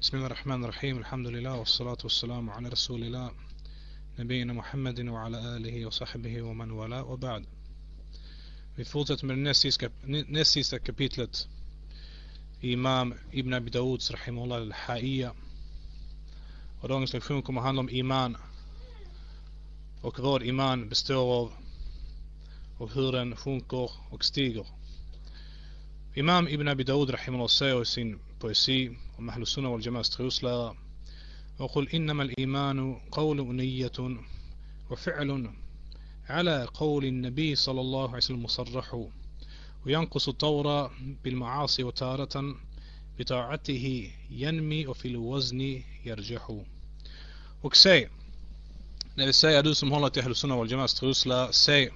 بسم الله الرحمن الرحيم الحمد لله والصلاة والسلام على رسول الله نبينا محمد وعلى آله وصحبه ومن والاه وبعد Vi fortsätter med det näst sista, näst sista kapitlet Imam Ibn Abi Dawuds Rahimullah al-Ha'iyya och dagens lektion kommer handla om Iman och vad Iman består av och hur den sjunker och stiger Imam Ibn Abi Dawud Rahimullah säger i sin poesi om Ahl Sunnah wal Jama'as troslära وقل إنما الإيمان قول نية وفعل على قول النبي صلى الله عليه وسلم مصرح وينقص الطور بالمعاصي وتارة بطاعته ينمي وفي الوزن يرجح säg när vi säger du som håller till Ahl Sunnah wal Jama'as troslära säg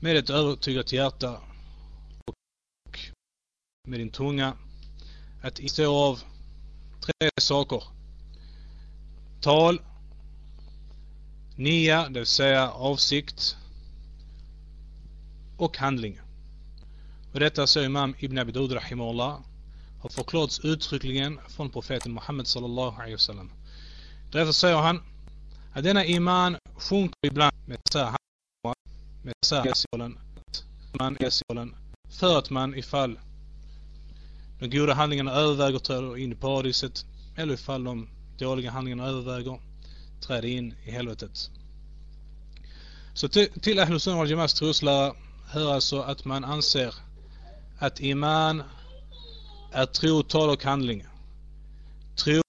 med ett övertygat hjärta med din tunga att det av tre saker. Tal, nia, det vill säga avsikt och handling. Och detta säger Imam Ibn Abi Daud Rahimahullah har förklarats uttryckligen från profeten Muhammed sallallahu alaihi wasallam. Därför säger han att denna iman sjunker ibland med dessa med dessa man för att man ifall de goda handlingarna överväger träder in i paradiset eller ifall de dåliga handlingarna överväger träder in i helvetet. Så till, till Ahlus Sunnah wal Jamas troslära hör alltså att man anser att iman är tro, tal och handling. Tro